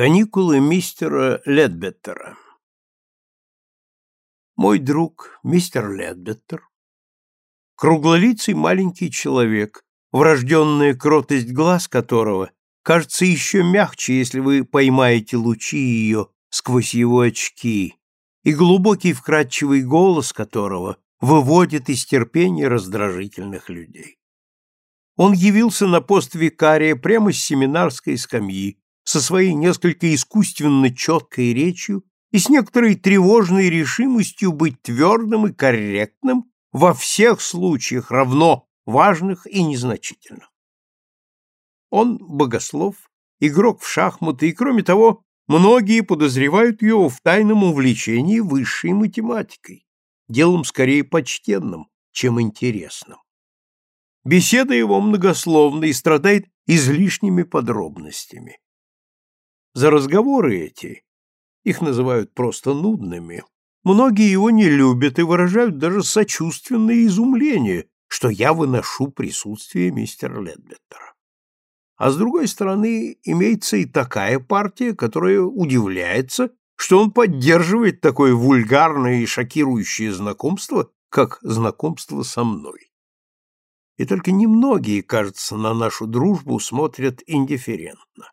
Каникулы мистера Ледбеттера Мой друг, мистер Ледбеттер, круглолицый маленький человек, врожденная кротость глаз которого кажется еще мягче, если вы поймаете лучи ее сквозь его очки, и глубокий вкрадчивый голос которого выводит из терпения раздражительных людей. Он явился на пост викария прямо с семинарской скамьи, со своей несколько искусственно четкой речью и с некоторой тревожной решимостью быть твердым и корректным во всех случаях равно важных и незначительных. Он богослов, игрок в шахматы и, кроме того, многие подозревают его в тайном увлечении высшей математикой, делом скорее почтенным, чем интересным. Беседа его многословна и страдает излишними подробностями. За разговоры эти, их называют просто нудными, многие его не любят и выражают даже сочувственное изумление, что я выношу присутствие мистера Ледбеттера. А с другой стороны, имеется и такая партия, которая удивляется, что он поддерживает такое вульгарное и шокирующее знакомство, как знакомство со мной. И только немногие, кажется, на нашу дружбу смотрят индифферентно.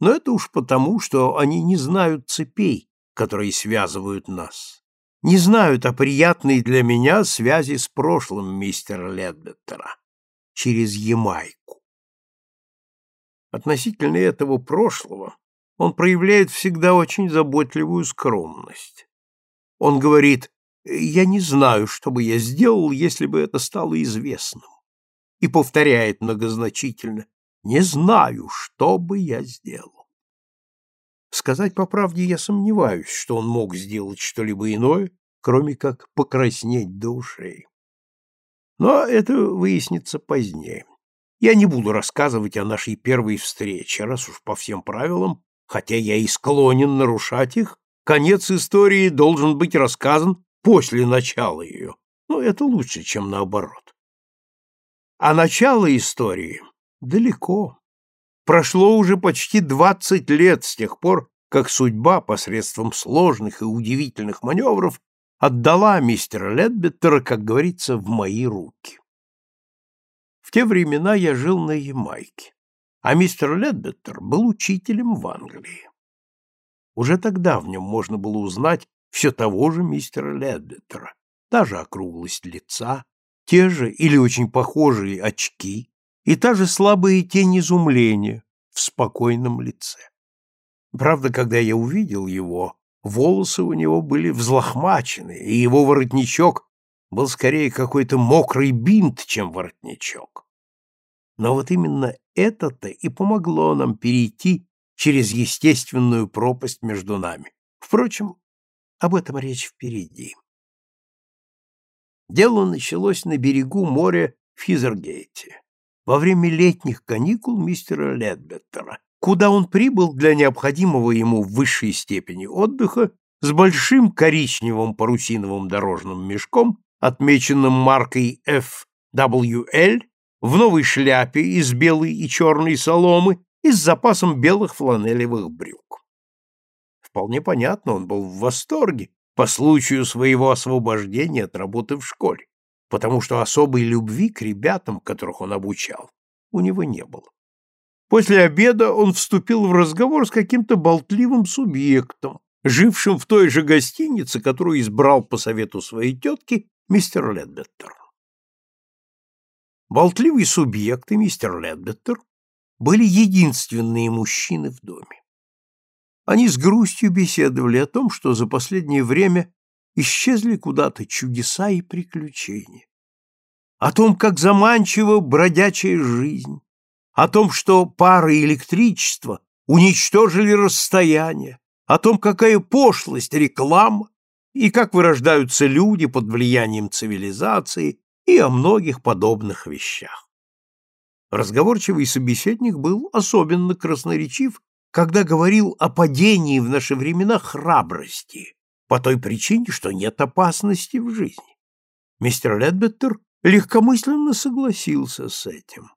Но это уж потому, что они не знают цепей, которые связывают нас. Не знают о приятной для меня связи с прошлым мистера Ледбеттера через Ямайку. Относительно этого прошлого он проявляет всегда очень заботливую скромность. Он говорит, «Я не знаю, что бы я сделал, если бы это стало известным», и повторяет многозначительно, не знаю, что бы я сделал. Сказать по правде, я сомневаюсь, что он мог сделать что-либо иное, кроме как покраснеть до ушей. Но это выяснится позднее. Я не буду рассказывать о нашей первой встрече, раз уж по всем правилам, хотя я и склонен нарушать их, конец истории должен быть рассказан после начала ее. Но это лучше, чем наоборот. А начало истории далеко. Прошло уже почти двадцать лет с тех пор, как судьба посредством сложных и удивительных маневров отдала мистера Ледбеттера, как говорится, в мои руки. В те времена я жил на Ямайке, а мистер Ледбеттер был учителем в Англии. Уже тогда в нем можно было узнать все того же мистера Ледбеттера, та же округлость лица, те же или очень похожие очки, и та же слабая тень изумления в спокойном лице. Правда, когда я увидел его, волосы у него были взлохмачены, и его воротничок был скорее какой-то мокрый бинт, чем воротничок. Но вот именно это-то и помогло нам перейти через естественную пропасть между нами. Впрочем, об этом речь впереди. Дело началось на берегу моря в Хизергейте во время летних каникул мистера Ледбеттера, куда он прибыл для необходимого ему в высшей степени отдыха с большим коричневым парусиновым дорожным мешком, отмеченным маркой FWL, в новой шляпе из белой и черной соломы и с запасом белых фланелевых брюк. Вполне понятно, он был в восторге по случаю своего освобождения от работы в школе потому что особой любви к ребятам, которых он обучал, у него не было. После обеда он вступил в разговор с каким-то болтливым субъектом, жившим в той же гостинице, которую избрал по совету своей тетки мистер Ледбеттер. Болтливый субъект и мистер Ледбеттер были единственные мужчины в доме. Они с грустью беседовали о том, что за последнее время исчезли куда-то чудеса и приключения. О том, как заманчива бродячая жизнь, о том, что пары электричества уничтожили расстояние, о том, какая пошлость реклама и как вырождаются люди под влиянием цивилизации и о многих подобных вещах. Разговорчивый собеседник был особенно красноречив, когда говорил о падении в наши времена храбрости, по той причине, что нет опасности в жизни. Мистер Ледбеттер легкомысленно согласился с этим.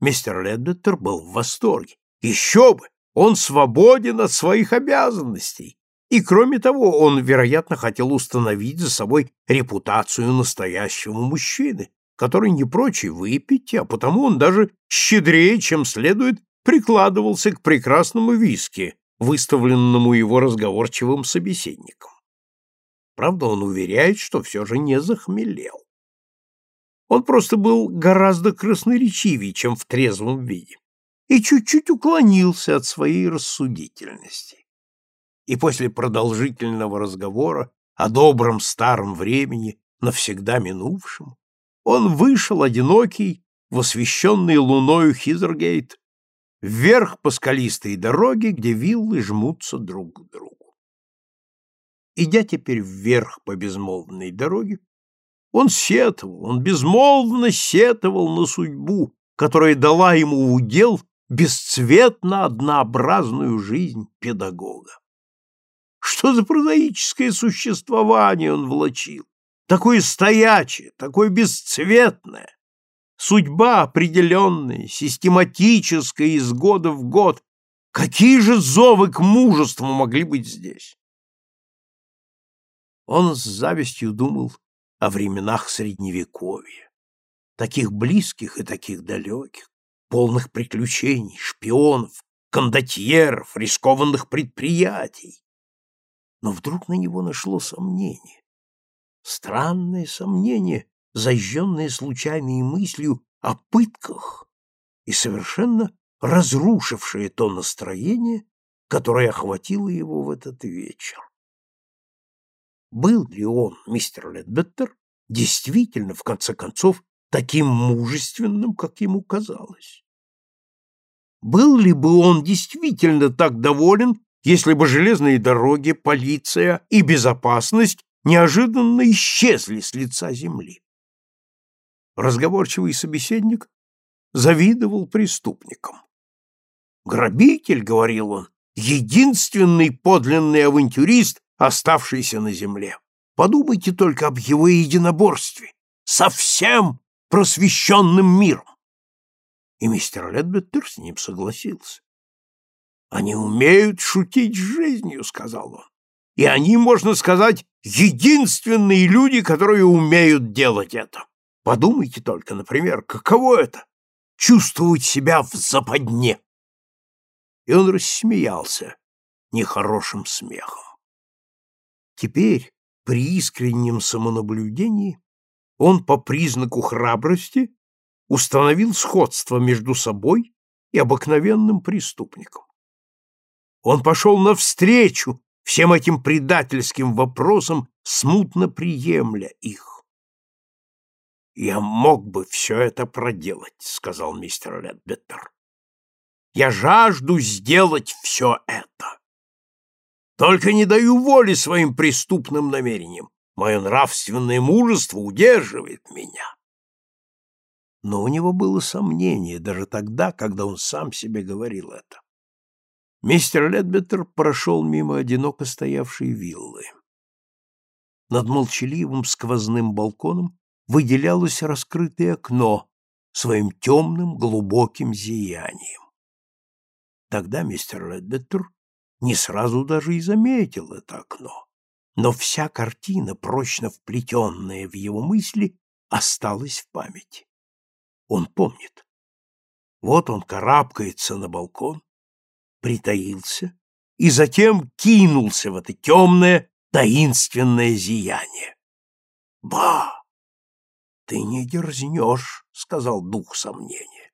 Мистер Ледбеттер был в восторге. Еще бы! Он свободен от своих обязанностей. И кроме того, он, вероятно, хотел установить за собой репутацию настоящего мужчины, который не прочь выпить, а потому он даже щедрее, чем следует, прикладывался к прекрасному виски, выставленному его разговорчивым собеседником. Правда, он уверяет, что все же не захмелел. Он просто был гораздо красноречивее, чем в трезвом виде, и чуть-чуть уклонился от своей рассудительности. И после продолжительного разговора о добром старом времени, навсегда минувшем, он вышел одинокий в освещенный луною Хизергейт вверх по скалистой дороге, где виллы жмутся друг к другу. Идя теперь вверх по безмолвной дороге, он сетовал, он безмолвно сетовал на судьбу, которая дала ему удел бесцветно однообразную жизнь педагога. Что за прозаическое существование он влачил? Такое стоячее, такое бесцветное. Судьба определенная, систематическая из года в год. Какие же зовы к мужеству могли быть здесь? Он с завистью думал о временах Средневековья, таких близких и таких далеких, полных приключений, шпионов, кондотьеров, рискованных предприятий. Но вдруг на него нашло сомнение. Странное сомнение, зажженное случайной мыслью о пытках и совершенно разрушившее то настроение, которое охватило его в этот вечер был ли он, мистер Ледбеттер, действительно, в конце концов, таким мужественным, как ему казалось? Был ли бы он действительно так доволен, если бы железные дороги, полиция и безопасность неожиданно исчезли с лица земли? Разговорчивый собеседник завидовал преступникам. «Грабитель», — говорил он, — «единственный подлинный авантюрист, оставшийся на земле. Подумайте только об его единоборстве со всем просвещенным миром. И мистер Ледбеттер с ним согласился. «Они умеют шутить с жизнью», — сказал он. «И они, можно сказать, единственные люди, которые умеют делать это. Подумайте только, например, каково это — чувствовать себя в западне». И он рассмеялся нехорошим смехом. Теперь, при искреннем самонаблюдении, он по признаку храбрости установил сходство между собой и обыкновенным преступником. Он пошел навстречу всем этим предательским вопросам, смутно приемля их. «Я мог бы все это проделать», — сказал мистер Ледбеттер. «Я жажду сделать все это. Только не даю воли своим преступным намерениям. Мое нравственное мужество удерживает меня. Но у него было сомнение даже тогда, когда он сам себе говорил это. Мистер Ледбеттер прошел мимо одиноко стоявшей виллы. Над молчаливым сквозным балконом выделялось раскрытое окно своим темным глубоким зиянием. Тогда мистер Ледбеттер не сразу даже и заметил это окно. Но вся картина, прочно вплетенная в его мысли, осталась в памяти. Он помнит. Вот он карабкается на балкон, притаился и затем кинулся в это темное, таинственное зияние. «Ба! Ты не дерзнешь», — сказал дух сомнения.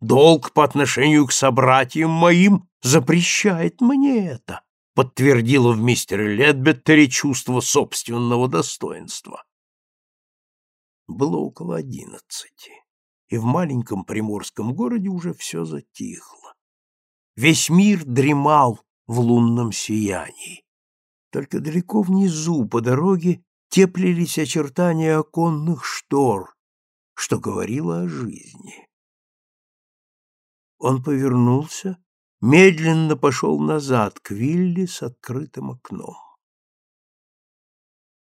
«Долг по отношению к собратьям моим запрещает мне это, подтвердило в мистере Ледбеттере чувство собственного достоинства. Было около одиннадцати, и в маленьком приморском городе уже все затихло. Весь мир дремал в лунном сиянии. Только далеко внизу, по дороге, теплились очертания оконных штор, что говорило о жизни. Он повернулся медленно пошел назад к вилле с открытым окном.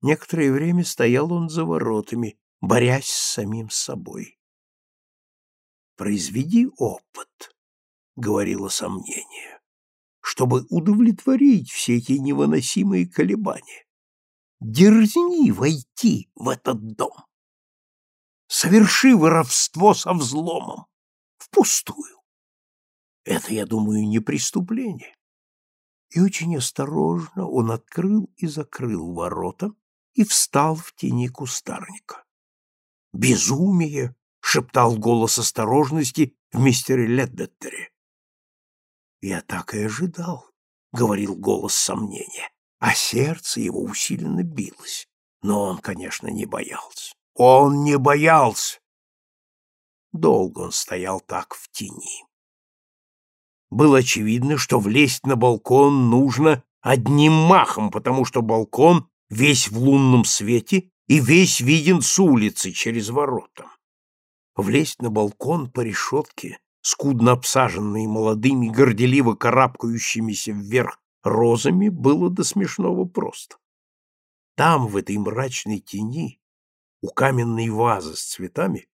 Некоторое время стоял он за воротами, борясь с самим собой. «Произведи опыт», — говорило сомнение. чтобы удовлетворить все эти невыносимые колебания. Дерзни войти в этот дом. Соверши воровство со взломом. Впустую. Это, я думаю, не преступление. И очень осторожно он открыл и закрыл ворота и встал в тени кустарника. «Безумие!» — шептал голос осторожности в мистере Ледбеттере. «Я так и ожидал», — говорил голос сомнения, а сердце его усиленно билось. Но он, конечно, не боялся. Он не боялся! Долго он стоял так в тени. Было очевидно, что влезть на балкон нужно одним махом, потому что балкон весь в лунном свете и весь виден с улицы через ворота. Влезть на балкон по решетке, скудно обсаженной молодыми, горделиво карабкающимися вверх розами, было до смешного просто. Там, в этой мрачной тени, у каменной вазы с цветами,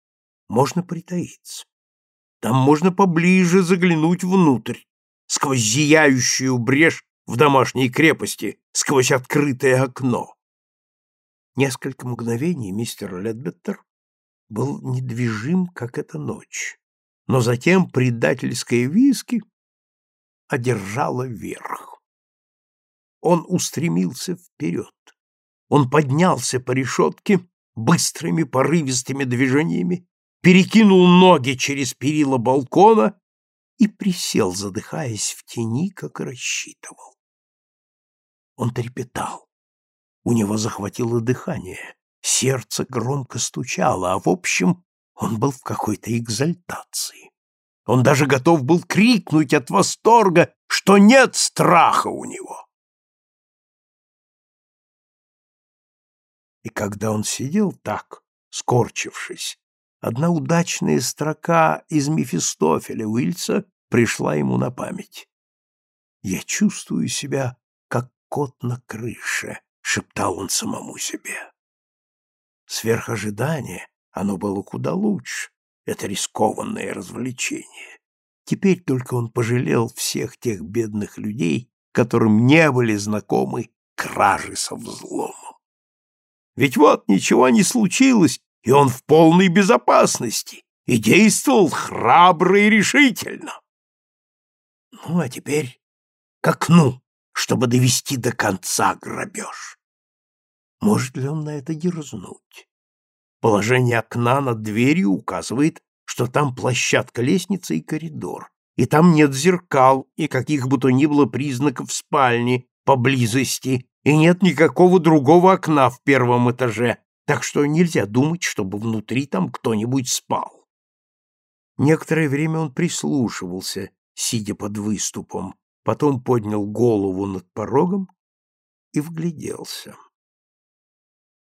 можно притаиться. Там можно поближе заглянуть внутрь, сквозь зияющую брешь в домашней крепости, сквозь открытое окно. Несколько мгновений мистер Ледбеттер был недвижим, как эта ночь, но затем предательская виски одержала верх. Он устремился вперед. Он поднялся по решетке быстрыми порывистыми движениями перекинул ноги через перила балкона и присел, задыхаясь в тени, как рассчитывал. Он трепетал. У него захватило дыхание, сердце громко стучало, а в общем он был в какой-то экзальтации. Он даже готов был крикнуть от восторга, что нет страха у него. И когда он сидел так, скорчившись, Одна удачная строка из Мефистофеля Уильса пришла ему на память. «Я чувствую себя, как кот на крыше», — шептал он самому себе. Сверх ожидания оно было куда лучше, это рискованное развлечение. Теперь только он пожалел всех тех бедных людей, которым не были знакомы кражи со взломом. Ведь вот ничего не случилось, и он в полной безопасности и действовал храбро и решительно. Ну, а теперь к окну, чтобы довести до конца грабеж. Может ли он на это дерзнуть? Положение окна над дверью указывает, что там площадка лестницы и коридор, и там нет зеркал и каких бы то ни было признаков спальни поблизости, и нет никакого другого окна в первом этаже, так что нельзя думать, чтобы внутри там кто-нибудь спал. Некоторое время он прислушивался, сидя под выступом, потом поднял голову над порогом и вгляделся.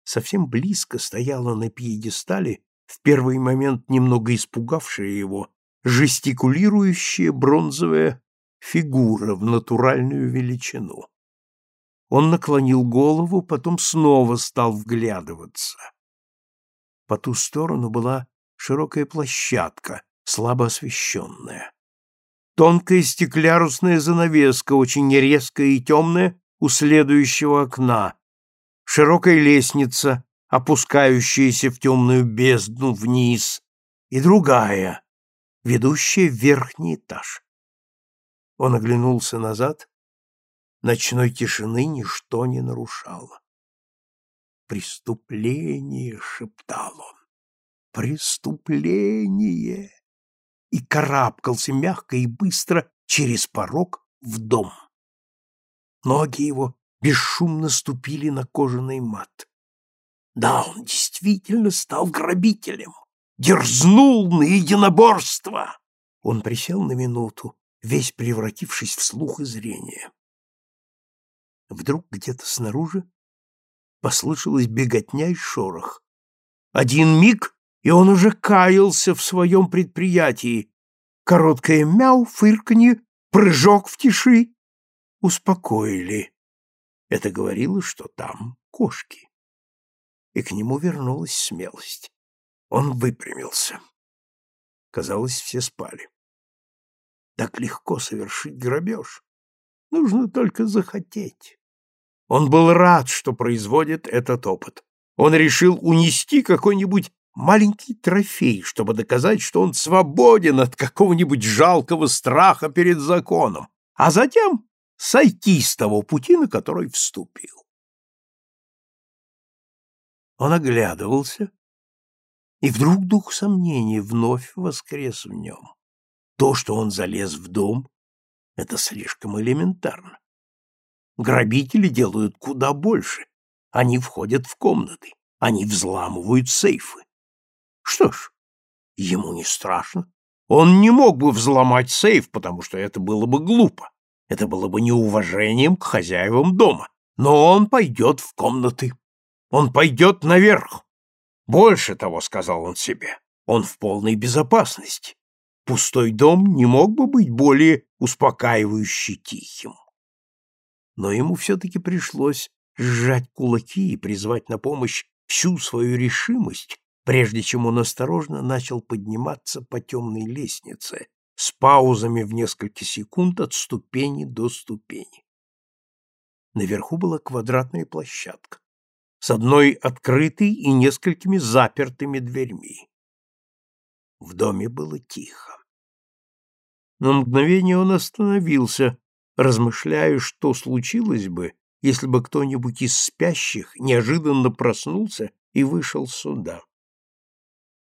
Совсем близко стояла на пьедестале, в первый момент немного испугавшая его, жестикулирующая бронзовая фигура в натуральную величину. Он наклонил голову, потом снова стал вглядываться. По ту сторону была широкая площадка, слабо освещенная. Тонкая стеклярусная занавеска, очень резкая и темная, у следующего окна. Широкая лестница, опускающаяся в темную бездну вниз, и другая, ведущая в верхний этаж. Он оглянулся назад Ночной тишины ничто не нарушало. «Преступление!» — шептал он. «Преступление!» И карабкался мягко и быстро через порог в дом. Ноги его бесшумно ступили на кожаный мат. Да, он действительно стал грабителем, дерзнул на единоборство. Он присел на минуту, весь превратившись в слух и зрение. Вдруг где-то снаружи послышалась беготня и шорох. Один миг, и он уже каялся в своем предприятии. Короткое мяу, фырканье, прыжок в тиши успокоили. Это говорило, что там кошки. И к нему вернулась смелость. Он выпрямился. Казалось, все спали. Так легко совершить грабеж. Нужно только захотеть. Он был рад, что производит этот опыт. Он решил унести какой-нибудь маленький трофей, чтобы доказать, что он свободен от какого-нибудь жалкого страха перед законом, а затем сойти с того пути, на который вступил. Он оглядывался, и вдруг дух сомнений вновь воскрес в нем. То, что он залез в дом, это слишком элементарно. Грабители делают куда больше. Они входят в комнаты, они взламывают сейфы. Что ж, ему не страшно. Он не мог бы взломать сейф, потому что это было бы глупо. Это было бы неуважением к хозяевам дома. Но он пойдет в комнаты. Он пойдет наверх. Больше того, сказал он себе, он в полной безопасности. Пустой дом не мог бы быть более успокаивающе тихим. Но ему все-таки пришлось сжать кулаки и призвать на помощь всю свою решимость, прежде чем он осторожно начал подниматься по темной лестнице с паузами в несколько секунд от ступени до ступени. Наверху была квадратная площадка с одной открытой и несколькими запертыми дверьми. В доме было тихо. На мгновение он остановился, размышляя, что случилось бы, если бы кто-нибудь из спящих неожиданно проснулся и вышел сюда.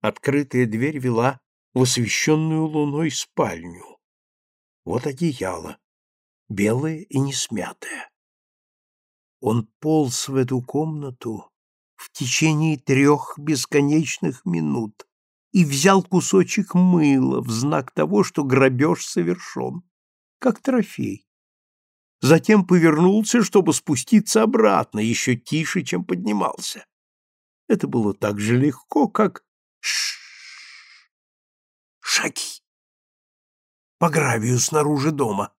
Открытая дверь вела в освещенную луной спальню. Вот одеяло, белое и несмятое. Он полз в эту комнату в течение трех бесконечных минут, и взял кусочек мыла в знак того, что грабеж совершен, как трофей. Затем повернулся, чтобы спуститься обратно, еще тише, чем поднимался. Это было так же легко, как ш шаги по гравию снаружи дома.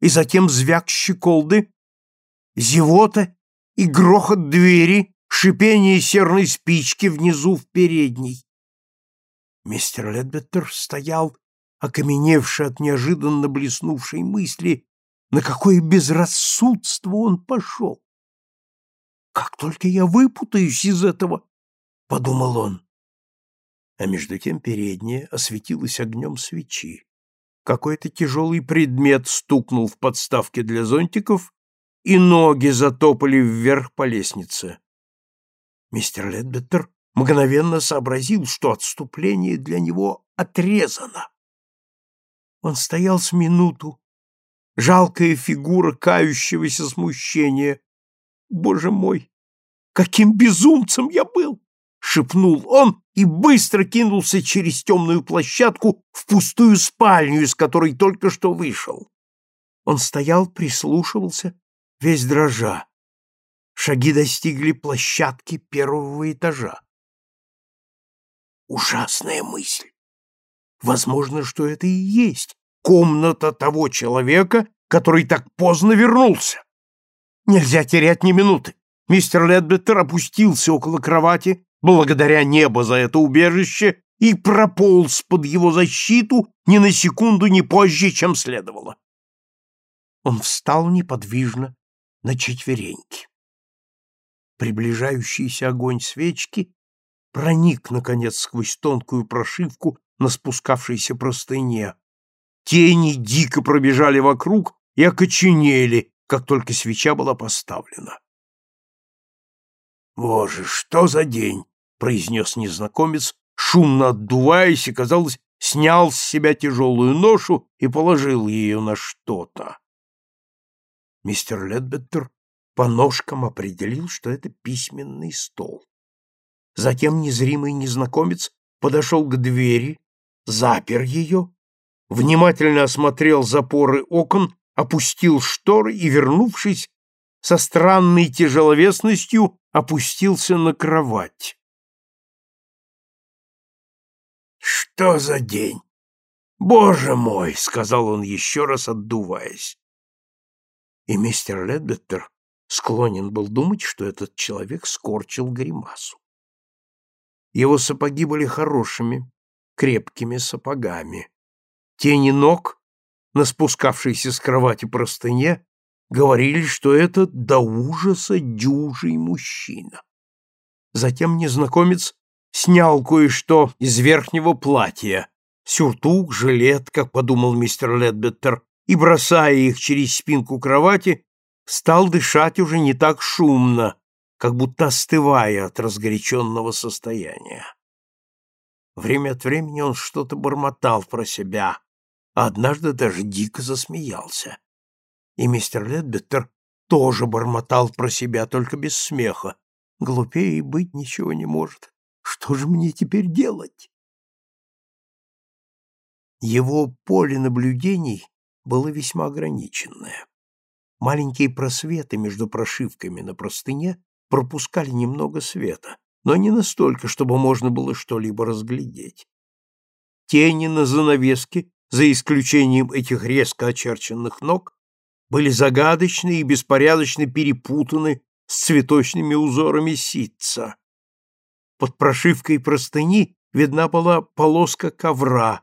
И затем звяк щеколды, зевота и грохот двери, шипение серной спички внизу в передней. Мистер Ледбеттер стоял, окаменевший от неожиданно блеснувшей мысли, на какое безрассудство он пошел. «Как только я выпутаюсь из этого!» — подумал он. А между тем передняя осветилась огнем свечи. Какой-то тяжелый предмет стукнул в подставке для зонтиков, и ноги затопали вверх по лестнице. Мистер Ледбеттер мгновенно сообразил, что отступление для него отрезано. Он стоял с минуту, жалкая фигура кающегося смущения. «Боже мой, каким безумцем я был!» — шепнул он и быстро кинулся через темную площадку в пустую спальню, из которой только что вышел. Он стоял, прислушивался, весь дрожа. Шаги достигли площадки первого этажа. Ужасная мысль. Возможно, что это и есть комната того человека, который так поздно вернулся. Нельзя терять ни минуты. Мистер Ледбеттер опустился около кровати, благодаря небу за это убежище, и прополз под его защиту ни на секунду не позже, чем следовало. Он встал неподвижно на четвереньки. Приближающийся огонь свечки проник, наконец, сквозь тонкую прошивку на спускавшейся простыне. Тени дико пробежали вокруг и окоченели, как только свеча была поставлена. «Боже, что за день!» — произнес незнакомец, шумно отдуваясь и, казалось, снял с себя тяжелую ношу и положил ее на что-то. Мистер Ледбеттер по ножкам определил, что это письменный стол. Затем незримый незнакомец подошел к двери, запер ее, внимательно осмотрел запоры окон, опустил шторы и, вернувшись, со странной тяжеловесностью опустился на кровать. «Что за день? Боже мой!» — сказал он еще раз, отдуваясь. И мистер Ледбеттер склонен был думать, что этот человек скорчил гримасу. Его сапоги были хорошими, крепкими сапогами. Тени ног на спускавшейся с кровати простыне, говорили, что это до ужаса дюжий мужчина. Затем незнакомец снял кое-что из верхнего платья, сюртук, жилет, как подумал мистер Ледбеттер, и, бросая их через спинку кровати, стал дышать уже не так шумно, как будто остывая от разгоряченного состояния. Время от времени он что-то бормотал про себя, а однажды даже дико засмеялся. И мистер Ледбеттер тоже бормотал про себя, только без смеха. Глупее быть ничего не может. Что же мне теперь делать? Его поле наблюдений было весьма ограниченное. Маленькие просветы между прошивками на простыне пропускали немного света, но не настолько, чтобы можно было что-либо разглядеть. Тени на занавеске, за исключением этих резко очерченных ног, были загадочны и беспорядочно перепутаны с цветочными узорами ситца. Под прошивкой простыни видна была полоска ковра,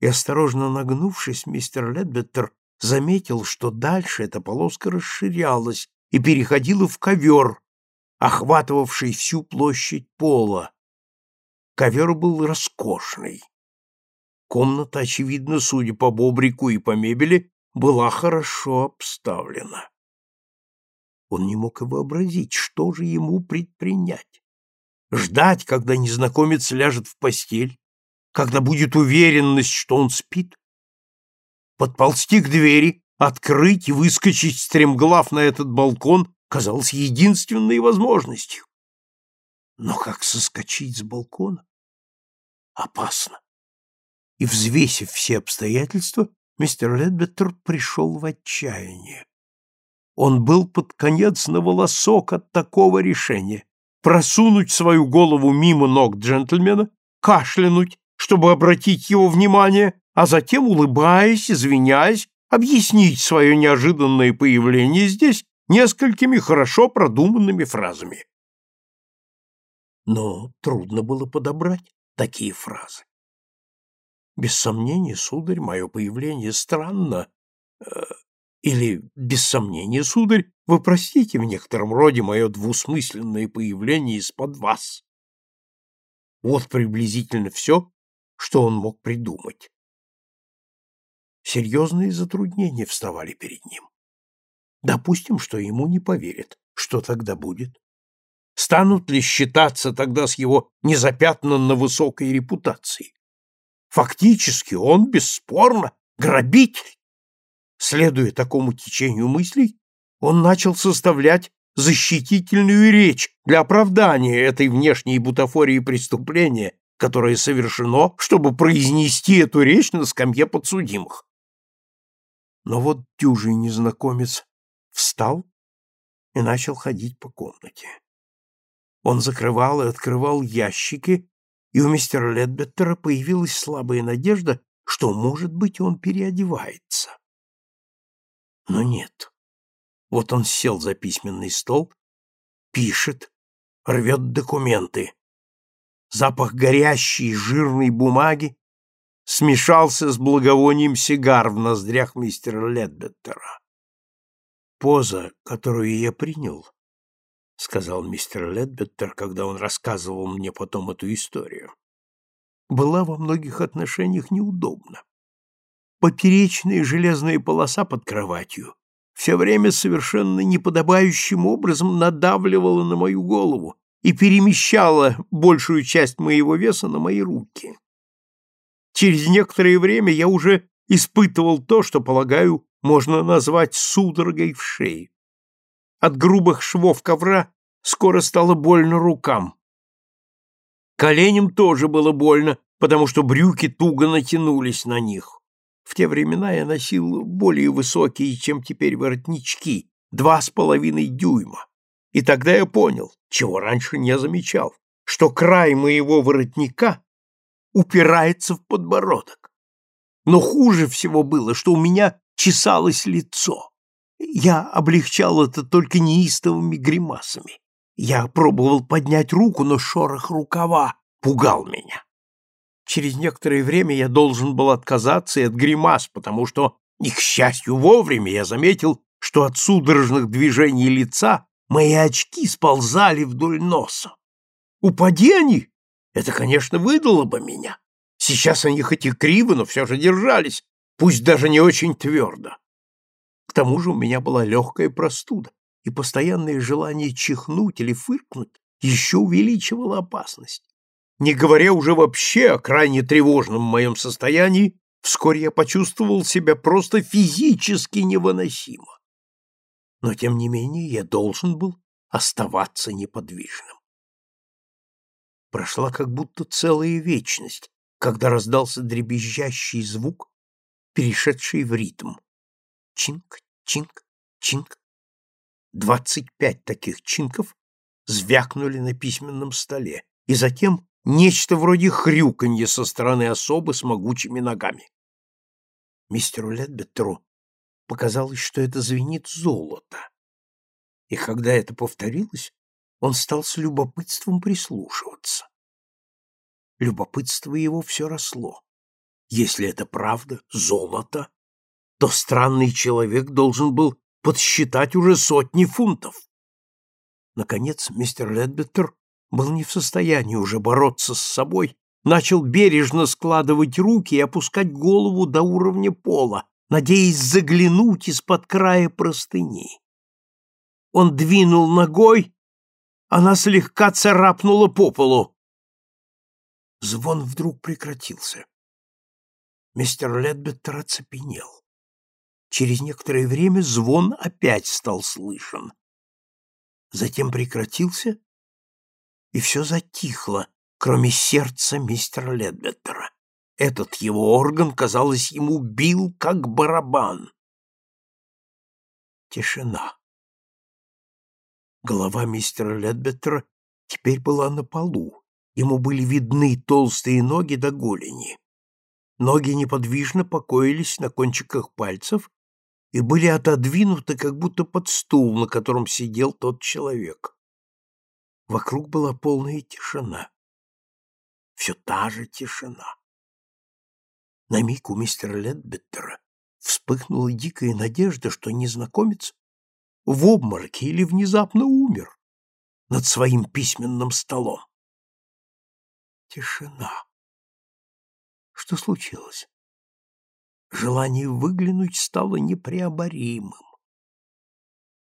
и, осторожно нагнувшись, мистер Ледбеттер заметил, что дальше эта полоска расширялась и переходила в ковер, охватывавший всю площадь пола. Ковер был роскошный. Комната, очевидно, судя по бобрику и по мебели, была хорошо обставлена. Он не мог и вообразить, что же ему предпринять. Ждать, когда незнакомец ляжет в постель, когда будет уверенность, что он спит? Подползти к двери, открыть и выскочить стремглав на этот балкон казалось единственной возможностью. Но как соскочить с балкона? Опасно. И, взвесив все обстоятельства, мистер Ледбеттер пришел в отчаяние. Он был под конец на волосок от такого решения просунуть свою голову мимо ног джентльмена, кашлянуть чтобы обратить его внимание, а затем, улыбаясь, извиняясь, объяснить свое неожиданное появление здесь несколькими хорошо продуманными фразами. Но трудно было подобрать такие фразы. Без сомнения, сударь, мое появление странно, э, или, без сомнения, сударь, вы простите в некотором роде мое двусмысленное появление из-под вас. Вот приблизительно все, что он мог придумать. Серьезные затруднения вставали перед ним. Допустим, что ему не поверят. Что тогда будет? Станут ли считаться тогда с его незапятнанно высокой репутацией? Фактически он, бесспорно, грабитель. Следуя такому течению мыслей, он начал составлять защитительную речь для оправдания этой внешней бутафории преступления, которое совершено, чтобы произнести эту речь на скамье подсудимых. Но вот дюжий незнакомец встал и начал ходить по комнате. Он закрывал и открывал ящики, и у мистера Ледбеттера появилась слабая надежда, что, может быть, он переодевается. Но нет. Вот он сел за письменный стол, пишет, рвет документы. Запах горящей жирной бумаги смешался с благовонием сигар в ноздрях мистера Ледбеттера. «Поза, которую я принял», — сказал мистер Ледбеттер, когда он рассказывал мне потом эту историю, была во многих отношениях неудобна. Поперечная железная полоса под кроватью все время совершенно неподобающим образом надавливала на мою голову, и перемещала большую часть моего веса на мои руки. Через некоторое время я уже испытывал то, что, полагаю, можно назвать судорогой в шее. От грубых швов ковра скоро стало больно рукам. Коленям тоже было больно, потому что брюки туго натянулись на них. В те времена я носил более высокие, чем теперь воротнички, два с половиной дюйма. И тогда я понял, чего раньше не замечал, что край моего воротника упирается в подбородок. Но хуже всего было, что у меня чесалось лицо. Я облегчал это только неистовыми гримасами. Я пробовал поднять руку, но шорох рукава пугал меня. Через некоторое время я должен был отказаться и от гримас, потому что, и к счастью, вовремя я заметил, что от судорожных движений лица мои очки сползали вдоль носа. Упади они, это, конечно, выдало бы меня. Сейчас они хоть и криво, но все же держались, пусть даже не очень твердо. К тому же у меня была легкая простуда, и постоянное желание чихнуть или фыркнуть еще увеличивало опасность. Не говоря уже вообще о крайне тревожном моем состоянии, вскоре я почувствовал себя просто физически невыносимо. Но, тем не менее, я должен был оставаться неподвижным. Прошла как будто целая вечность, когда раздался дребезжащий звук, перешедший в ритм. Чинк, чинк, чинк. Двадцать пять таких чинков звякнули на письменном столе, и затем нечто вроде хрюканья со стороны особы с могучими ногами. Мистеру Ледбеттеру показалось, что это звенит золото. И когда это повторилось, он стал с любопытством прислушиваться. Любопытство его все росло. Если это правда, золото, то странный человек должен был подсчитать уже сотни фунтов. Наконец, мистер Ледбеттер был не в состоянии уже бороться с собой, начал бережно складывать руки и опускать голову до уровня пола, надеясь заглянуть из-под края простыни. Он двинул ногой, она слегка царапнула по полу. Звон вдруг прекратился. Мистер Ледбеттер оцепенел. Через некоторое время звон опять стал слышен. Затем прекратился, и все затихло, кроме сердца мистера Ледбеттера. Этот его орган, казалось, ему бил, как барабан. Тишина. Голова мистера Ледбеттера теперь была на полу. Ему были видны толстые ноги до голени. Ноги неподвижно покоились на кончиках пальцев, и были отодвинуты как будто под стул, на котором сидел тот человек. Вокруг была полная тишина. Все та же тишина. На миг у мистера Ледбеттера вспыхнула дикая надежда, что незнакомец в обмороке или внезапно умер над своим письменным столом. Тишина. Что случилось? Желание выглянуть стало непреоборимым.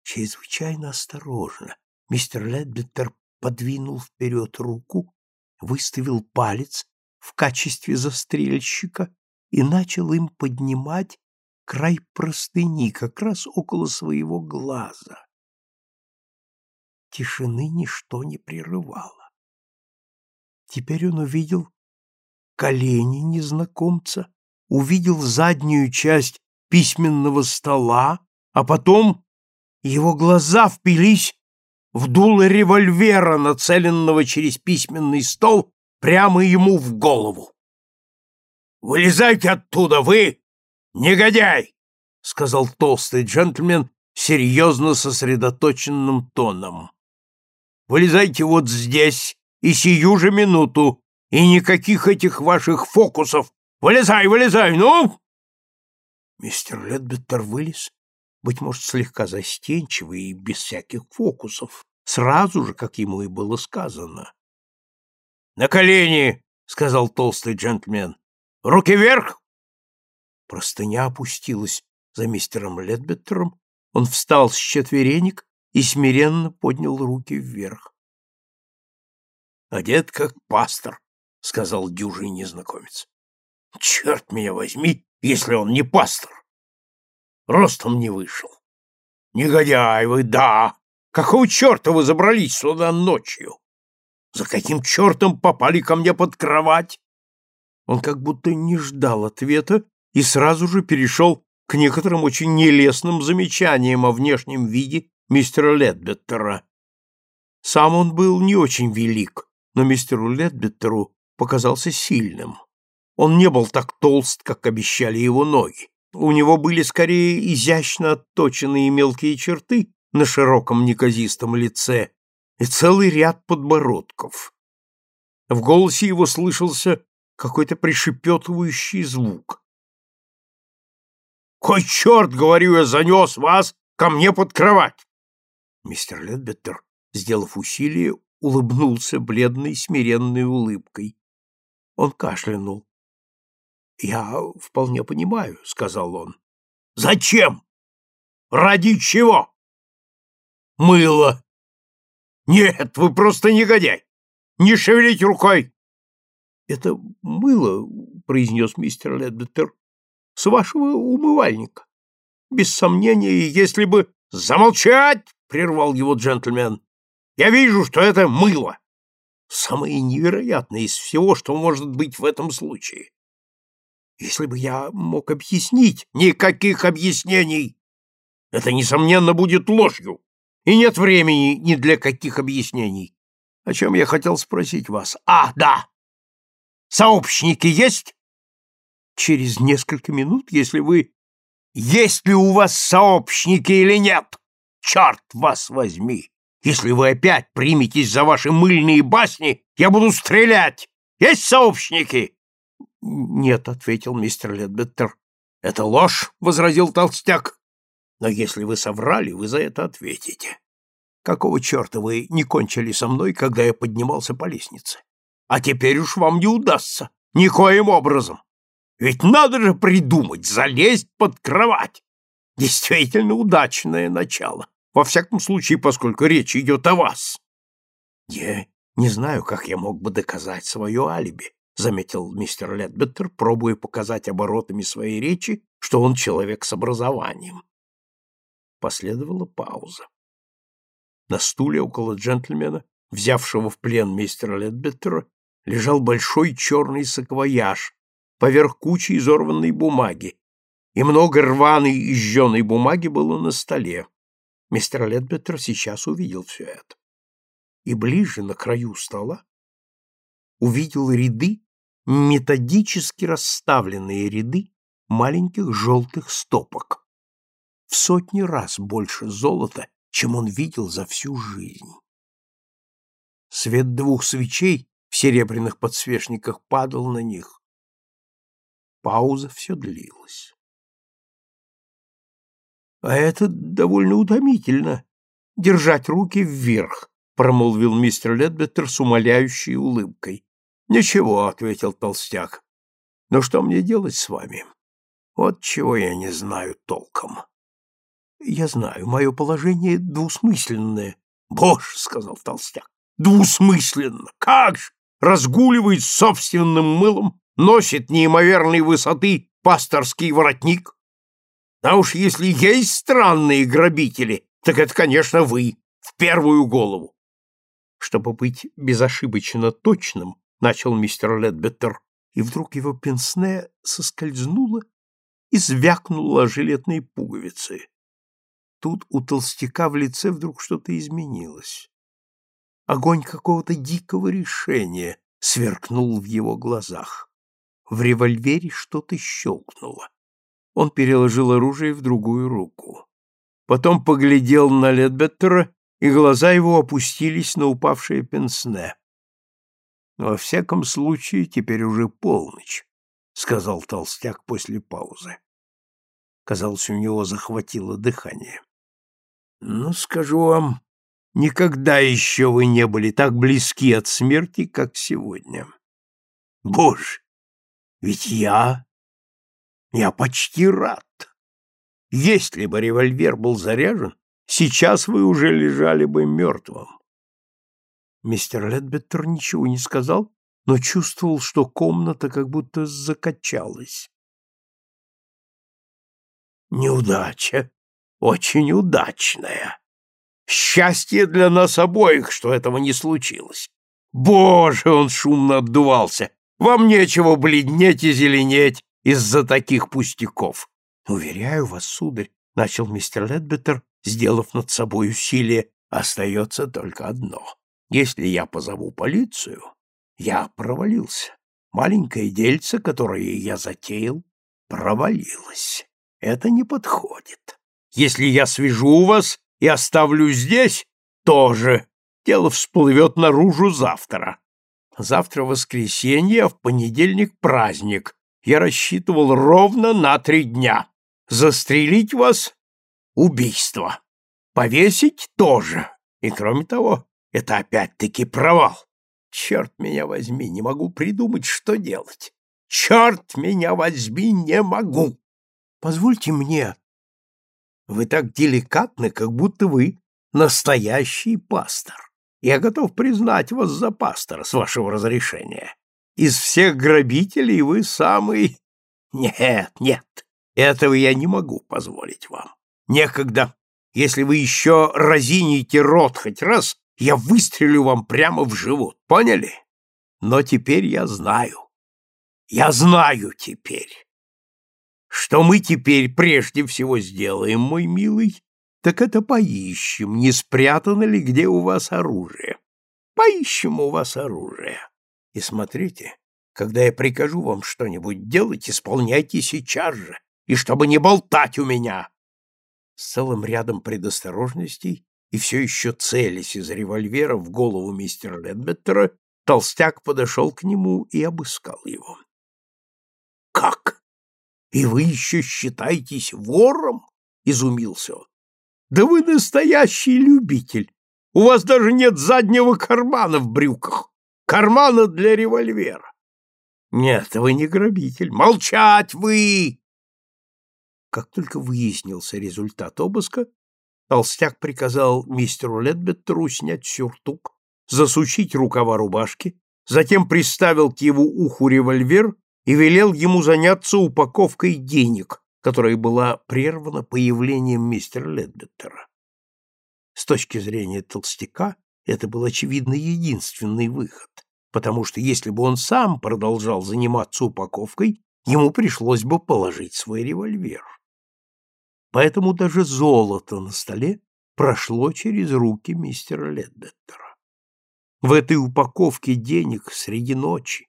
Чрезвычайно осторожно мистер Ледбеттер подвинул вперед руку, выставил палец в качестве застрельщика и начал им поднимать край простыни как раз около своего глаза. Тишины ничто не прерывало. Теперь он увидел колени незнакомца, увидел заднюю часть письменного стола, а потом его глаза впились в дуло револьвера, нацеленного через письменный стол прямо ему в голову. «Вылезайте оттуда, вы, негодяй!» — сказал толстый джентльмен серьезно сосредоточенным тоном. «Вылезайте вот здесь и сию же минуту, и никаких этих ваших фокусов Вылезай, вылезай, ну!» Мистер Ледбеттер вылез, быть может, слегка застенчивый и без всяких фокусов, сразу же, как ему и было сказано. «На колени!» — сказал толстый джентльмен. «Руки вверх!» Простыня опустилась за мистером Ледбеттером, он встал с четверенек и смиренно поднял руки вверх. «Одет как пастор», — сказал дюжий незнакомец. Черт меня возьми, если он не пастор. Ростом не вышел. Негодяй вы, да! Какого черта вы забрались сюда ночью? За каким чертом попали ко мне под кровать? Он как будто не ждал ответа и сразу же перешел к некоторым очень нелестным замечаниям о внешнем виде мистера Ледбеттера. Сам он был не очень велик, но мистеру Ледбеттеру показался сильным. Он не был так толст, как обещали его ноги. У него были скорее изящно отточенные мелкие черты на широком неказистом лице и целый ряд подбородков. В голосе его слышался какой-то пришепетывающий звук. «Кой черт, говорю я, занес вас ко мне под кровать!» Мистер Ледбеттер, сделав усилие, улыбнулся бледной смиренной улыбкой. Он кашлянул. «Я вполне понимаю», — сказал он. «Зачем? Ради чего?» «Мыло!» «Нет, вы просто негодяй! Не шевелите рукой!» «Это мыло», — произнес мистер Ледбеттер, — «с вашего умывальника. Без сомнения, если бы...» «Замолчать!» — прервал его джентльмен. «Я вижу, что это мыло. Самое невероятное из всего, что может быть в этом случае. Если бы я мог объяснить, никаких объяснений. Это, несомненно, будет ложью, и нет времени ни для каких объяснений. О чем я хотел спросить вас? А, да! Сообщники есть? Через несколько минут, если вы... Есть ли у вас сообщники или нет? Черт вас возьми! Если вы опять приметесь за ваши мыльные басни, я буду стрелять! Есть сообщники? Нет, ответил мистер Ледбеттер. Это ложь, возразил толстяк. Но если вы соврали, вы за это ответите. Какого черта вы не кончили со мной, когда я поднимался по лестнице? А теперь уж вам не удастся. Никоим образом. Ведь надо же придумать, залезть под кровать. Действительно удачное начало. Во всяком случае, поскольку речь идет о вас. Я не знаю, как я мог бы доказать свое алиби, заметил мистер Ледбеттер, пробуя показать оборотами своей речи, что он человек с образованием. Последовала пауза. На стуле около джентльмена, взявшего в плен мистера Ледбеттера, лежал большой черный саквояж поверх кучи изорванной бумаги, и много рваной и жженой бумаги было на столе. Мистер Ледбеттер сейчас увидел все это. И ближе, на краю стола, увидел ряды, методически расставленные ряды маленьких желтых стопок. В сотни раз больше золота, чем он видел за всю жизнь. Свет двух свечей в серебряных подсвечниках падал на них. Пауза все длилась. А это довольно утомительно — держать руки вверх, — промолвил мистер Ледбеттер с умоляющей улыбкой. — Ничего, — ответил толстяк. — Но что мне делать с вами? Вот чего я не знаю толком. — Я знаю, мое положение двусмысленное. — Боже, — сказал толстяк, — двусмысленно! Как же! Разгуливает собственным мылом, носит неимоверной высоты пасторский воротник, а уж если есть странные грабители, так это, конечно, вы, в первую голову. Чтобы быть безошибочно точным, начал мистер Ледбеттер, и вдруг его пенсне соскользнуло и звякнуло жилетные пуговицы. Тут у толстяка в лице вдруг что-то изменилось. Огонь какого-то дикого решения сверкнул в его глазах. В револьвере что-то щелкнуло. Он переложил оружие в другую руку. Потом поглядел на Ледбеттера, и глаза его опустились на упавшее пенсне. «Во всяком случае, теперь уже полночь», — сказал толстяк после паузы. Казалось, у него захватило дыхание. «Ну, скажу вам, никогда еще вы не были так близки от смерти, как сегодня. Боже, ведь я я почти рад. Если бы револьвер был заряжен, сейчас вы уже лежали бы мертвым. Мистер Ледбеттер ничего не сказал, но чувствовал, что комната как будто закачалась. Неудача, очень удачная. Счастье для нас обоих, что этого не случилось. Боже, он шумно отдувался. Вам нечего бледнеть и зеленеть из-за таких пустяков. Уверяю вас, сударь, начал мистер Ледбеттер, сделав над собой усилие, остается только одно. Если я позову полицию, я провалился. Маленькое дельце, которое я затеял, провалилось. Это не подходит. Если я свяжу вас и оставлю здесь, тоже дело всплывет наружу завтра. Завтра воскресенье, а в понедельник праздник. Я рассчитывал ровно на три дня. Застрелить вас — убийство. Повесить — тоже. И кроме того, это опять-таки провал. Черт меня возьми, не могу придумать, что делать. Черт меня возьми, не могу. Позвольте мне. Вы так деликатны, как будто вы настоящий пастор. Я готов признать вас за пастора, с вашего разрешения. Из всех грабителей вы самый... Нет, нет, этого я не могу позволить вам. Некогда. Если вы еще разините рот хоть раз, я выстрелю вам прямо в живот. Поняли? Но теперь я знаю. Я знаю теперь. Что мы теперь прежде всего сделаем, мой милый, так это поищем, не спрятано ли где у вас оружие. Поищем у вас оружие. И смотрите, когда я прикажу вам что-нибудь делать, исполняйте сейчас же, и чтобы не болтать у меня. С целым рядом предосторожностей и все еще целясь из револьвера в голову мистера Ледбеттера, толстяк подошел к нему и обыскал его. — Как? И вы еще считаетесь вором? — изумился он. — Да вы настоящий любитель! У вас даже нет заднего кармана в брюках, кармана для револьвера. Нет, вы не грабитель. Молчать вы! Как только выяснился результат обыска, толстяк приказал мистеру Ледбеттеру снять сюртук, засучить рукава рубашки, затем приставил к его уху револьвер и велел ему заняться упаковкой денег, которая была прервана появлением мистера Ледбеттера. С точки зрения толстяка это был, очевидно, единственный выход, потому что если бы он сам продолжал заниматься упаковкой, ему пришлось бы положить свой револьвер. Поэтому даже золото на столе прошло через руки мистера Ледбеттера. В этой упаковке денег среди ночи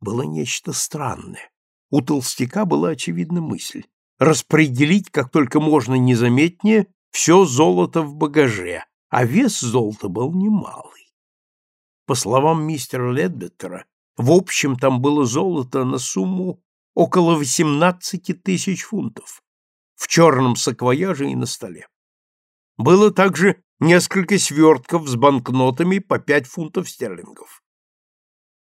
было нечто странное. У толстяка была очевидна мысль распределить как только можно незаметнее все золото в багаже, а вес золота был немалый. По словам мистера Ледбеттера, в общем там было золото на сумму около 18 тысяч фунтов в черном саквояже и на столе. Было также несколько свертков с банкнотами по 5 фунтов стерлингов.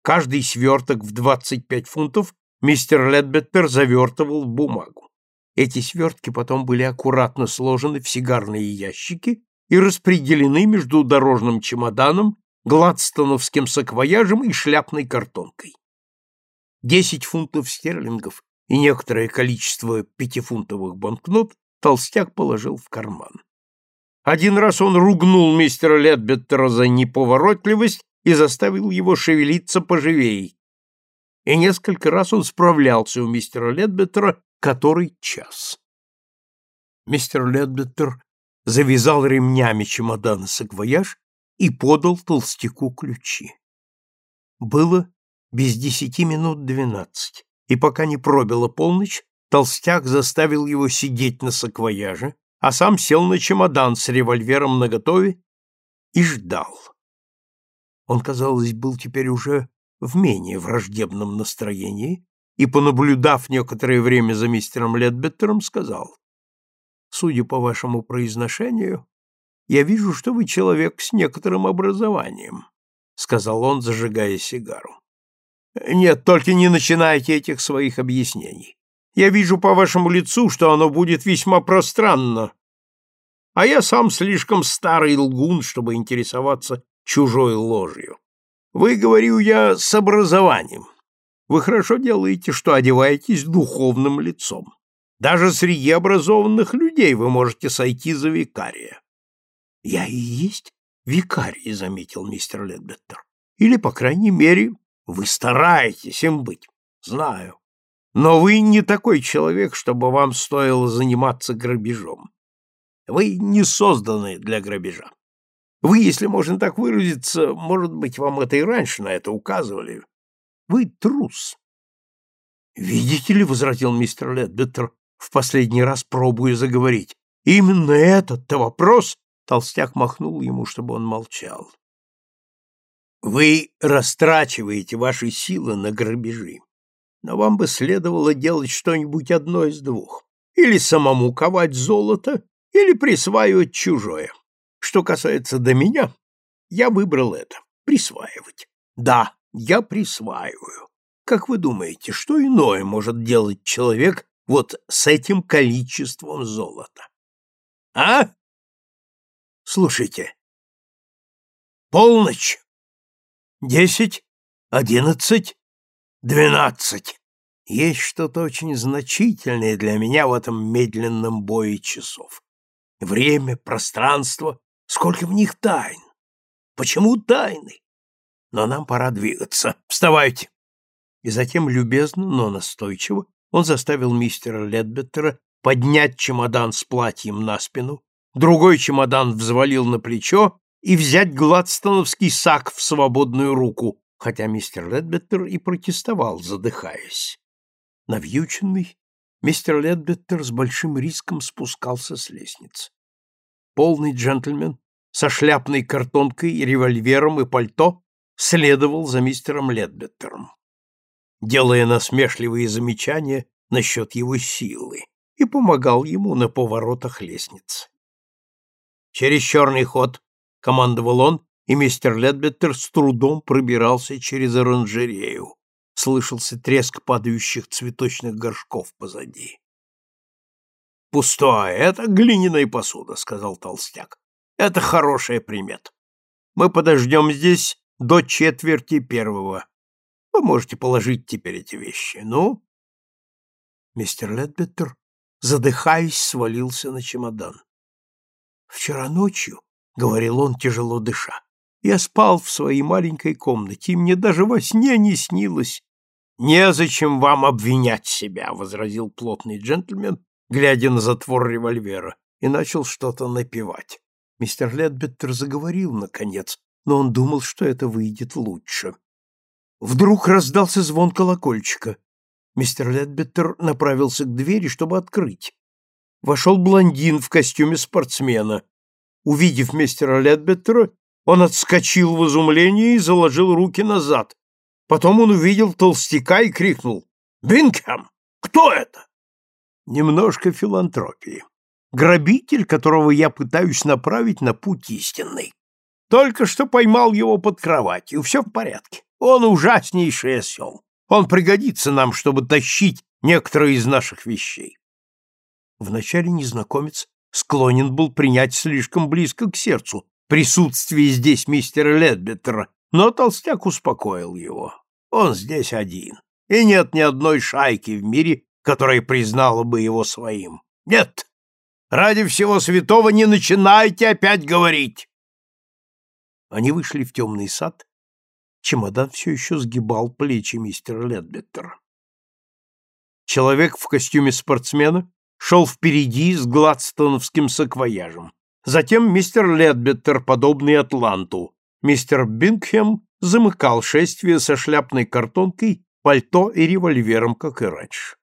Каждый сверток в 25 фунтов мистер Ледбеттер завертывал в бумагу. Эти свертки потом были аккуратно сложены в сигарные ящики и распределены между дорожным чемоданом, гладстоновским саквояжем и шляпной картонкой. Десять фунтов стерлингов и некоторое количество пятифунтовых банкнот толстяк положил в карман. Один раз он ругнул мистера Ледбеттера за неповоротливость и заставил его шевелиться поживей. И несколько раз он справлялся у мистера Ледбеттера который час. Мистер Ледбеттер завязал ремнями чемодана саквояж и подал толстяку ключи. Было без десяти минут двенадцать, и пока не пробила полночь, толстяк заставил его сидеть на саквояже, а сам сел на чемодан с револьвером наготове и ждал. Он, казалось, был теперь уже в менее враждебном настроении и, понаблюдав некоторое время за мистером Ледбеттером, сказал, «Судя по вашему произношению, я вижу, что вы человек с некоторым образованием», — сказал он, зажигая сигару. «Нет, только не начинайте этих своих объяснений. Я вижу по вашему лицу, что оно будет весьма пространно, а я сам слишком старый лгун, чтобы интересоваться чужой ложью. Вы, говорю я, с образованием. Вы хорошо делаете, что одеваетесь духовным лицом. Даже среди образованных людей вы можете сойти за викария. — Я и есть викарий, — заметил мистер Ледбеттер. — Или, по крайней мере, вы стараетесь им быть. Знаю. Но вы не такой человек, чтобы вам стоило заниматься грабежом. Вы не созданы для грабежа. Вы, если можно так выразиться, может быть, вам это и раньше на это указывали, вы трус. Видите ли, возразил мистер Ледбеттер, в последний раз пробуя заговорить. Именно этот-то вопрос толстяк махнул ему, чтобы он молчал. Вы растрачиваете ваши силы на грабежи. Но вам бы следовало делать что-нибудь одно из двух. Или самому ковать золото, или присваивать чужое. Что касается до меня, я выбрал это — присваивать. Да, я присваиваю. Как вы думаете, что иное может делать человек вот с этим количеством золота? А? Слушайте. Полночь. Десять, одиннадцать, двенадцать. Есть что-то очень значительное для меня в этом медленном бое часов. Время, пространство, сколько в них тайн. Почему тайны? Но нам пора двигаться. Вставайте. И затем любезно, но настойчиво он заставил мистера Ледбеттера поднять чемодан с платьем на спину, другой чемодан взвалил на плечо и взять гладстоновский сак в свободную руку, хотя мистер Ледбеттер и протестовал, задыхаясь. Навьюченный, мистер Ледбеттер с большим риском спускался с лестницы. Полный джентльмен со шляпной картонкой, револьвером и пальто следовал за мистером Ледбеттером, делая насмешливые замечания насчет его силы, и помогал ему на поворотах лестницы. Через черный ход — командовал он, и мистер Ледбеттер с трудом пробирался через оранжерею. Слышался треск падающих цветочных горшков позади. «Пустое, это глиняная посуда», — сказал толстяк. «Это хорошая примета. Мы подождем здесь до четверти первого. Вы можете положить теперь эти вещи. Ну?» Мистер Ледбеттер, задыхаясь, свалился на чемодан. «Вчера ночью говорил он, тяжело дыша. Я спал в своей маленькой комнате, и мне даже во сне не снилось. Незачем вам обвинять себя, возразил плотный джентльмен, глядя на затвор револьвера, и начал что-то напевать. Мистер Ледбеттер заговорил наконец, но он думал, что это выйдет лучше. Вдруг раздался звон колокольчика. Мистер Ледбеттер направился к двери, чтобы открыть. Вошел блондин в костюме спортсмена. Увидев мистера Ледбеттера, он отскочил в изумлении и заложил руки назад. Потом он увидел толстяка и крикнул «Бинкхэм! Кто это?» Немножко филантропии. Грабитель, которого я пытаюсь направить на путь истинный. Только что поймал его под кроватью, все в порядке. Он ужаснейший осел. Он пригодится нам, чтобы тащить некоторые из наших вещей. Вначале незнакомец склонен был принять слишком близко к сердцу присутствие здесь мистера Ледбеттера, но толстяк успокоил его. Он здесь один, и нет ни одной шайки в мире, которая признала бы его своим. Нет! Ради всего святого не начинайте опять говорить! Они вышли в темный сад. Чемодан все еще сгибал плечи мистера Ледбеттера. Человек в костюме спортсмена шел впереди с гладстоновским саквояжем. Затем мистер Ледбеттер, подобный Атланту. Мистер Бингхем замыкал шествие со шляпной картонкой, пальто и револьвером, как и раньше.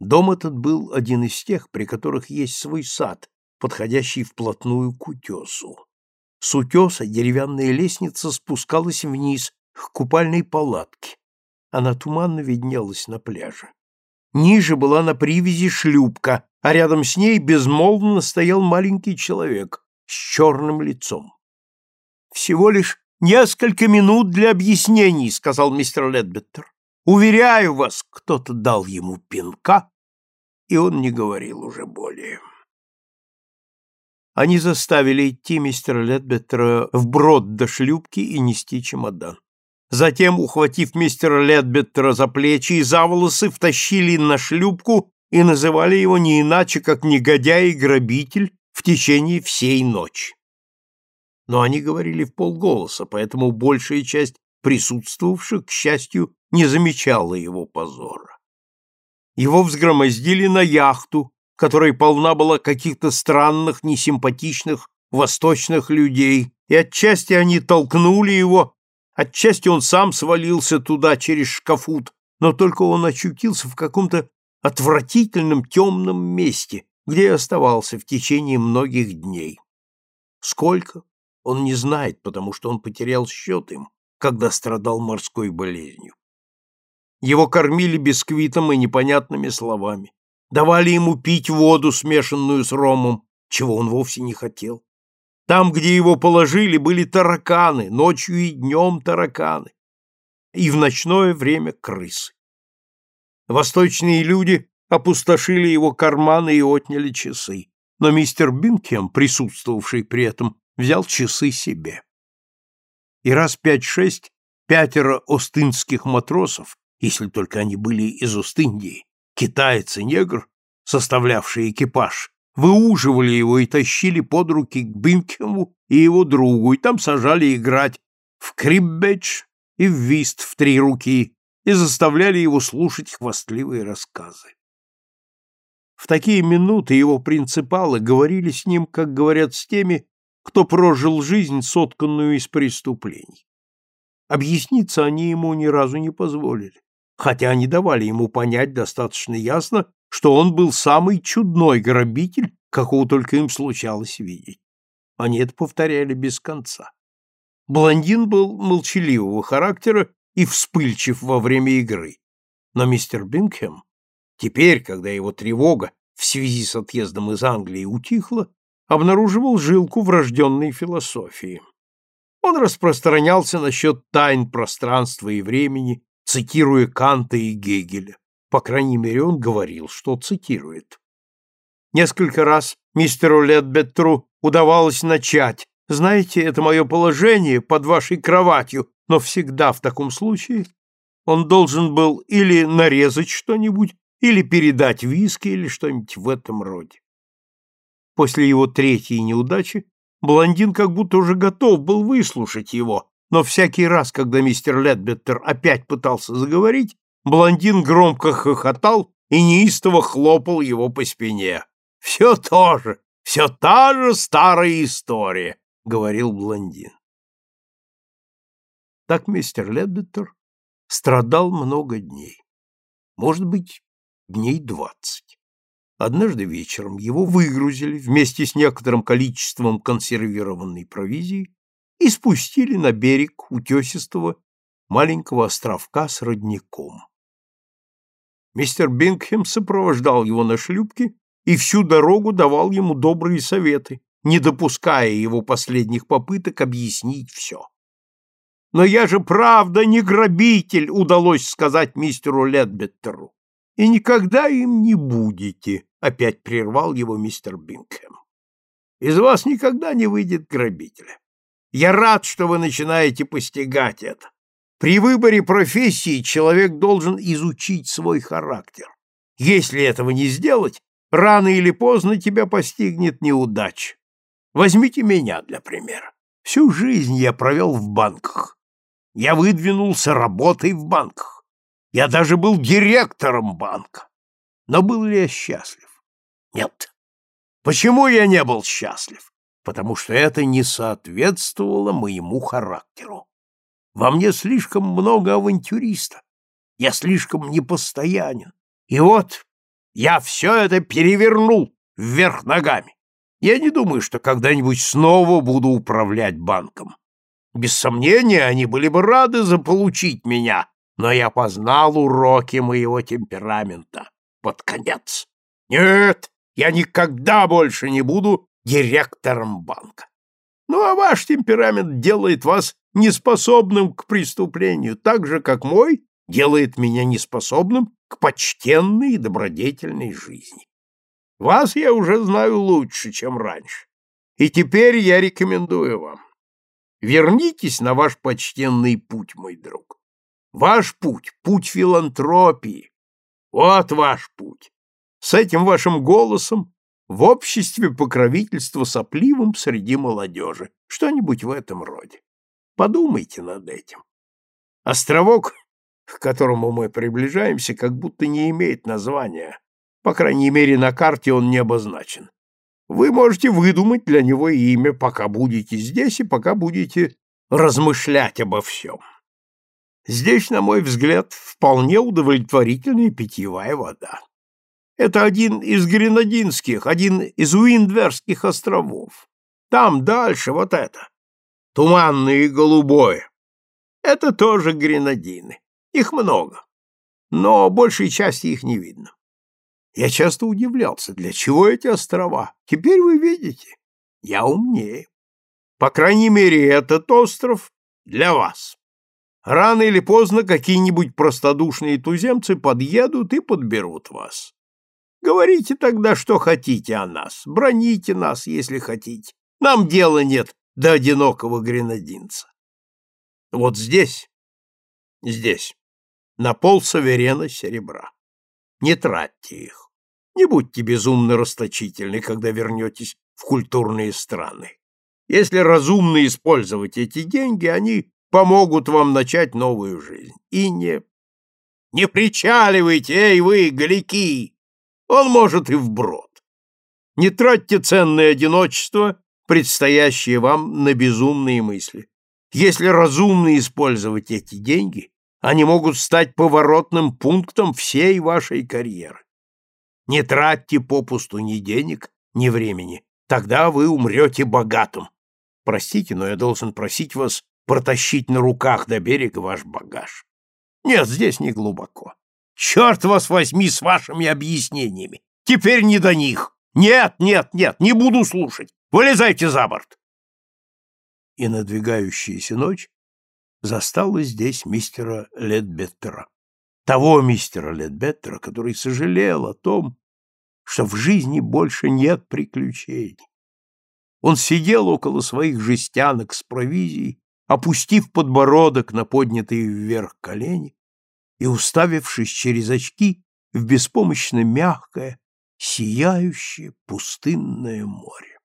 Дом этот был один из тех, при которых есть свой сад, подходящий вплотную к утесу. С утеса деревянная лестница спускалась вниз к купальной палатке. Она туманно виднелась на пляже. Ниже была на привязи шлюпка, а рядом с ней безмолвно стоял маленький человек с черным лицом. «Всего лишь несколько минут для объяснений», — сказал мистер Ледбеттер. «Уверяю вас, кто-то дал ему пинка, и он не говорил уже более». Они заставили идти мистера Ледбеттера вброд до шлюпки и нести чемодан. Затем, ухватив мистера Ледбеттера за плечи и за волосы, втащили на шлюпку и называли его не иначе, как негодяй и грабитель в течение всей ночи. Но они говорили в полголоса, поэтому большая часть присутствовавших, к счастью, не замечала его позора. Его взгромоздили на яхту, которая полна была каких-то странных, несимпатичных восточных людей, и отчасти они толкнули его Отчасти он сам свалился туда через шкафут, но только он очутился в каком-то отвратительном темном месте, где оставался в течение многих дней. Сколько? Он не знает, потому что он потерял счет им, когда страдал морской болезнью. Его кормили бисквитом и непонятными словами, давали ему пить воду, смешанную с ромом, чего он вовсе не хотел. Там, где его положили, были тараканы, ночью и днем тараканы, и в ночное время крысы. Восточные люди опустошили его карманы и отняли часы, но мистер Бинкем, присутствовавший при этом, взял часы себе. И раз пять-шесть пятеро остынских матросов, если только они были из Ост-Индии, китаец и негр, составлявшие экипаж, выуживали его и тащили под руки к Бинкему и его другу, и там сажали играть в криббедж и в вист в три руки, и заставляли его слушать хвастливые рассказы. В такие минуты его принципалы говорили с ним, как говорят с теми, кто прожил жизнь, сотканную из преступлений. Объясниться они ему ни разу не позволили, хотя они давали ему понять достаточно ясно, что он был самый чудной грабитель, какого только им случалось видеть. Они это повторяли без конца. Блондин был молчаливого характера и вспыльчив во время игры. Но мистер Бингхэм, теперь, когда его тревога в связи с отъездом из Англии утихла, обнаруживал жилку врожденной философии. Он распространялся насчет тайн пространства и времени, цитируя Канта и Гегеля. По крайней мере, он говорил, что цитирует. Несколько раз мистеру Ледбеттру удавалось начать. Знаете, это мое положение под вашей кроватью, но всегда в таком случае он должен был или нарезать что-нибудь, или передать виски, или что-нибудь в этом роде. После его третьей неудачи блондин как будто уже готов был выслушать его, но всякий раз, когда мистер Ледбеттер опять пытался заговорить, Блондин громко хохотал и неистово хлопал его по спине. «Все то же, все та же старая история», — говорил блондин. Так мистер Ледбеттер страдал много дней. Может быть, дней двадцать. Однажды вечером его выгрузили вместе с некоторым количеством консервированной провизии и спустили на берег утесистого маленького островка с родником. Мистер Бингхэм сопровождал его на шлюпке и всю дорогу давал ему добрые советы, не допуская его последних попыток объяснить все. «Но я же правда не грабитель», — удалось сказать мистеру Ледбеттеру. «И никогда им не будете», — опять прервал его мистер Бингхэм. «Из вас никогда не выйдет грабителя. Я рад, что вы начинаете постигать это. При выборе профессии человек должен изучить свой характер. Если этого не сделать, рано или поздно тебя постигнет неудача. Возьмите меня для примера. Всю жизнь я провел в банках. Я выдвинулся работой в банках. Я даже был директором банка. Но был ли я счастлив? Нет. Почему я не был счастлив? Потому что это не соответствовало моему характеру. Во мне слишком много авантюриста. Я слишком непостоянен. И вот я все это перевернул вверх ногами. Я не думаю, что когда-нибудь снова буду управлять банком. Без сомнения, они были бы рады заполучить меня, но я познал уроки моего темперамента под конец. Нет, я никогда больше не буду директором банка. Ну, а ваш темперамент делает вас неспособным к преступлению, так же, как мой делает меня неспособным к почтенной и добродетельной жизни. Вас я уже знаю лучше, чем раньше, и теперь я рекомендую вам. Вернитесь на ваш почтенный путь, мой друг. Ваш путь — путь филантропии. Вот ваш путь. С этим вашим голосом в обществе покровительства сопливым среди молодежи. Что-нибудь в этом роде. Подумайте над этим. Островок, к которому мы приближаемся, как будто не имеет названия. По крайней мере, на карте он не обозначен. Вы можете выдумать для него имя, пока будете здесь и пока будете размышлять обо всем. Здесь, на мой взгляд, вполне удовлетворительная питьевая вода. Это один из Гренадинских, один из Уиндверских островов. Там дальше вот это. туманное и голубое. Это тоже гренадины. Их много, но большей части их не видно. Я часто удивлялся, для чего эти острова. Теперь вы видите, я умнее. По крайней мере, этот остров для вас. Рано или поздно какие-нибудь простодушные туземцы подъедут и подберут вас. Говорите тогда, что хотите о нас, броните нас, если хотите. Нам дела нет до одинокого гренадинца. Вот здесь, здесь, на пол суверена серебра. Не тратьте их. Не будьте безумно расточительны, когда вернетесь в культурные страны. Если разумно использовать эти деньги, они помогут вам начать новую жизнь. И не... Не причаливайте, эй вы, галики! Он может и вброд. Не тратьте ценное одиночество, предстоящее вам на безумные мысли. Если разумно использовать эти деньги, они могут стать поворотным пунктом всей вашей карьеры. Не тратьте попусту ни денег, ни времени, тогда вы умрете богатым. Простите, но я должен просить вас протащить на руках до берега ваш багаж. Нет, здесь не глубоко. Черт вас возьми с вашими объяснениями. Теперь не до них. Нет, нет, нет, не буду слушать. Вылезайте за борт. И надвигающаяся ночь застала здесь мистера Ледбеттера. Того мистера Ледбеттера, который сожалел о том, что в жизни больше нет приключений. Он сидел около своих жестянок с провизией, опустив подбородок на поднятые вверх колени и уставившись через очки в беспомощно мягкое, сияющее пустынное море.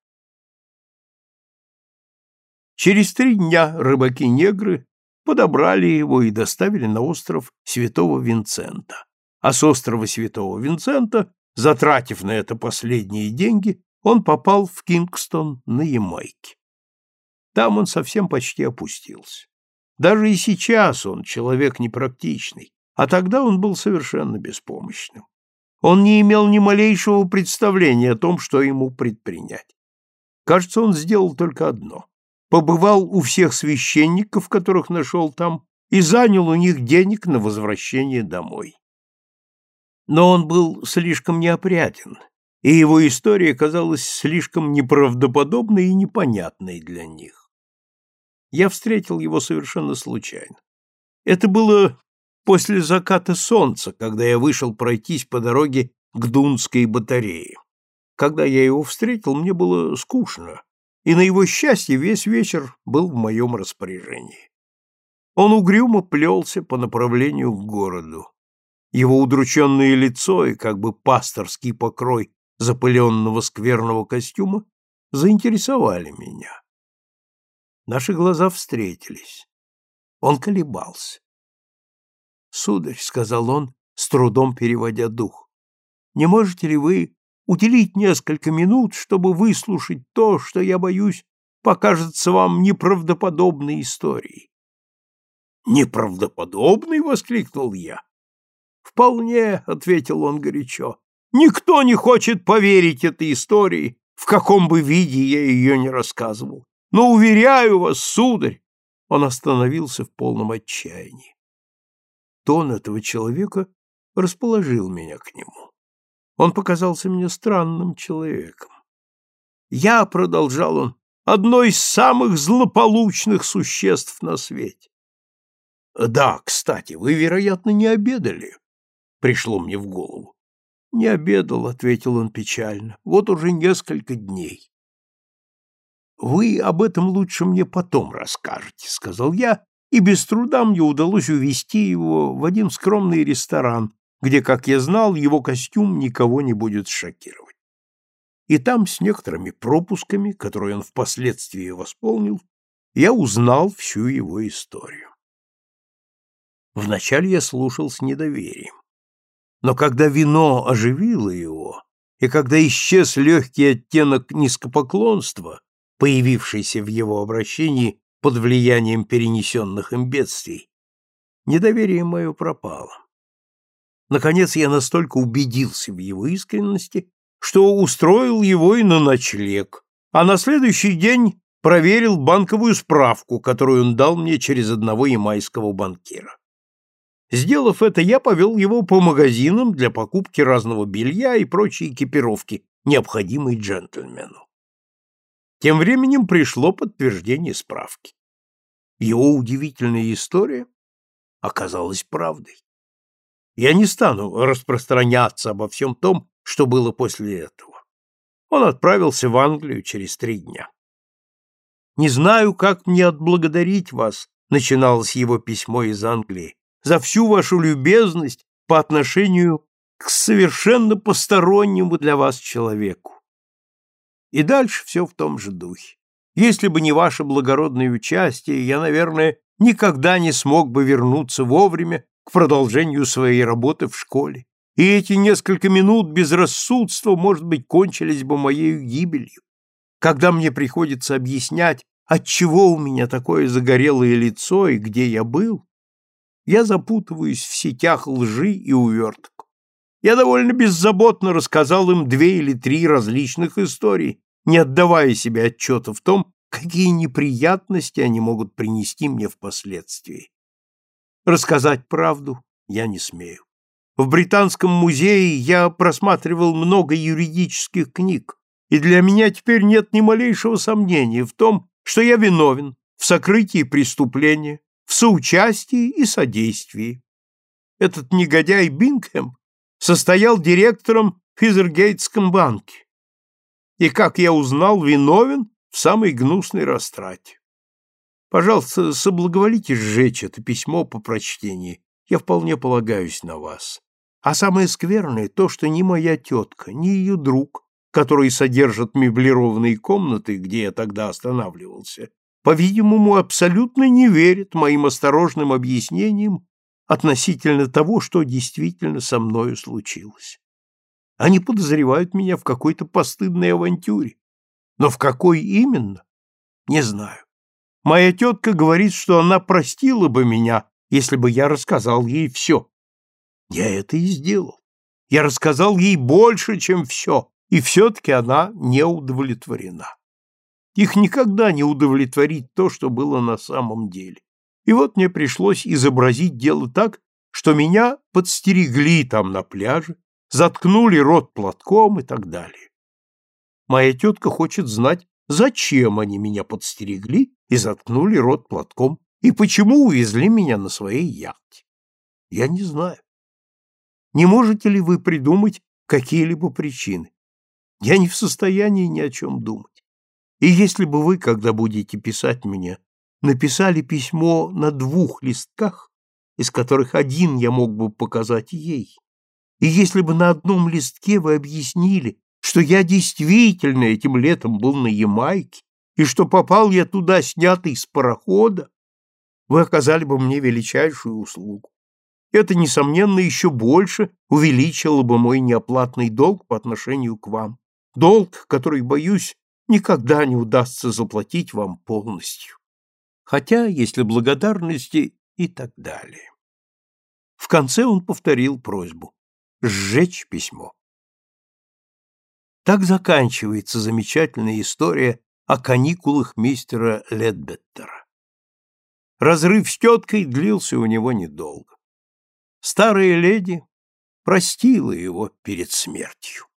Через три дня рыбаки-негры подобрали его и доставили на остров Святого Винцента. А с острова Святого Винцента, затратив на это последние деньги, он попал в Кингстон на Ямайке. Там он совсем почти опустился. Даже и сейчас он человек непрактичный, а тогда он был совершенно беспомощным. Он не имел ни малейшего представления о том, что ему предпринять. Кажется, он сделал только одно побывал у всех священников, которых нашел там, и занял у них денег на возвращение домой. Но он был слишком неопрятен, и его история казалась слишком неправдоподобной и непонятной для них. Я встретил его совершенно случайно. Это было после заката солнца, когда я вышел пройтись по дороге к Дунской батарее. Когда я его встретил, мне было скучно, и на его счастье весь вечер был в моем распоряжении. Он угрюмо плелся по направлению к городу. Его удрученное лицо и как бы пасторский покрой запыленного скверного костюма заинтересовали меня. Наши глаза встретились. Он колебался. «Сударь», — сказал он, с трудом переводя дух, — «не можете ли вы уделить несколько минут, чтобы выслушать то, что, я боюсь, покажется вам неправдоподобной историей. «Неправдоподобный?» — воскликнул я. «Вполне», — ответил он горячо. «Никто не хочет поверить этой истории, в каком бы виде я ее не рассказывал. Но, уверяю вас, сударь!» Он остановился в полном отчаянии. Тон этого человека расположил меня к нему. Он показался мне странным человеком. Я, продолжал он, одно из самых злополучных существ на свете. Да, кстати, вы, вероятно, не обедали, пришло мне в голову. Не обедал, ответил он печально. Вот уже несколько дней. Вы об этом лучше мне потом расскажете, сказал я, и без труда мне удалось увести его в один скромный ресторан, где, как я знал, его костюм никого не будет шокировать. И там, с некоторыми пропусками, которые он впоследствии восполнил, я узнал всю его историю. Вначале я слушал с недоверием. Но когда вино оживило его, и когда исчез легкий оттенок низкопоклонства, появившийся в его обращении под влиянием перенесенных им бедствий, недоверие мое пропало. Наконец я настолько убедился в его искренности, что устроил его и на ночлег, а на следующий день проверил банковую справку, которую он дал мне через одного ямайского банкира. Сделав это, я повел его по магазинам для покупки разного белья и прочей экипировки, необходимой джентльмену. Тем временем пришло подтверждение справки. Его удивительная история оказалась правдой. Я не стану распространяться обо всем том, что было после этого. Он отправился в Англию через три дня. «Не знаю, как мне отблагодарить вас», — начиналось его письмо из Англии, «за всю вашу любезность по отношению к совершенно постороннему для вас человеку». И дальше все в том же духе. Если бы не ваше благородное участие, я, наверное, никогда не смог бы вернуться вовремя к продолжению своей работы в школе и эти несколько минут безрассудства, может быть, кончились бы моей гибелью. Когда мне приходится объяснять, отчего у меня такое загорелое лицо и где я был, я запутываюсь в сетях лжи и уверток. Я довольно беззаботно рассказал им две или три различных истории, не отдавая себе отчета в том, какие неприятности они могут принести мне впоследствии. Рассказать правду я не смею. В Британском музее я просматривал много юридических книг, и для меня теперь нет ни малейшего сомнения в том, что я виновен в сокрытии преступления, в соучастии и содействии. Этот негодяй Бингхэм состоял директором в Физергейтском банке. И, как я узнал, виновен в самой гнусной растрате. Пожалуйста, соблаговолите сжечь это письмо по прочтении. Я вполне полагаюсь на вас. А самое скверное то, что ни моя тетка, ни ее друг, который содержат меблированные комнаты, где я тогда останавливался, по-видимому, абсолютно не верят моим осторожным объяснениям относительно того, что действительно со мною случилось. Они подозревают меня в какой-то постыдной авантюре. Но в какой именно? Не знаю. Моя тетка говорит, что она простила бы меня, если бы я рассказал ей все. Я это и сделал. Я рассказал ей больше, чем все, и все-таки она не удовлетворена. Их никогда не удовлетворит то, что было на самом деле. И вот мне пришлось изобразить дело так, что меня подстерегли там на пляже, заткнули рот платком и так далее. Моя тетка хочет знать, зачем они меня подстерегли и заткнули рот платком, и почему увезли меня на своей яхте. Я не знаю. Не можете ли вы придумать какие-либо причины? Я не в состоянии ни о чем думать. И если бы вы, когда будете писать мне, написали письмо на двух листках, из которых один я мог бы показать ей, и если бы на одном листке вы объяснили, что я действительно этим летом был на Ямайке, и что попал я туда, снятый с парохода, вы оказали бы мне величайшую услугу. Это, несомненно, еще больше увеличило бы мой неоплатный долг по отношению к вам. Долг, который, боюсь, никогда не удастся заплатить вам полностью. Хотя, если благодарности и так далее. В конце он повторил просьбу сжечь письмо. Так заканчивается замечательная история о каникулах мистера Ледбеттера. Разрыв с теткой длился у него недолго старая леди простила его перед смертью.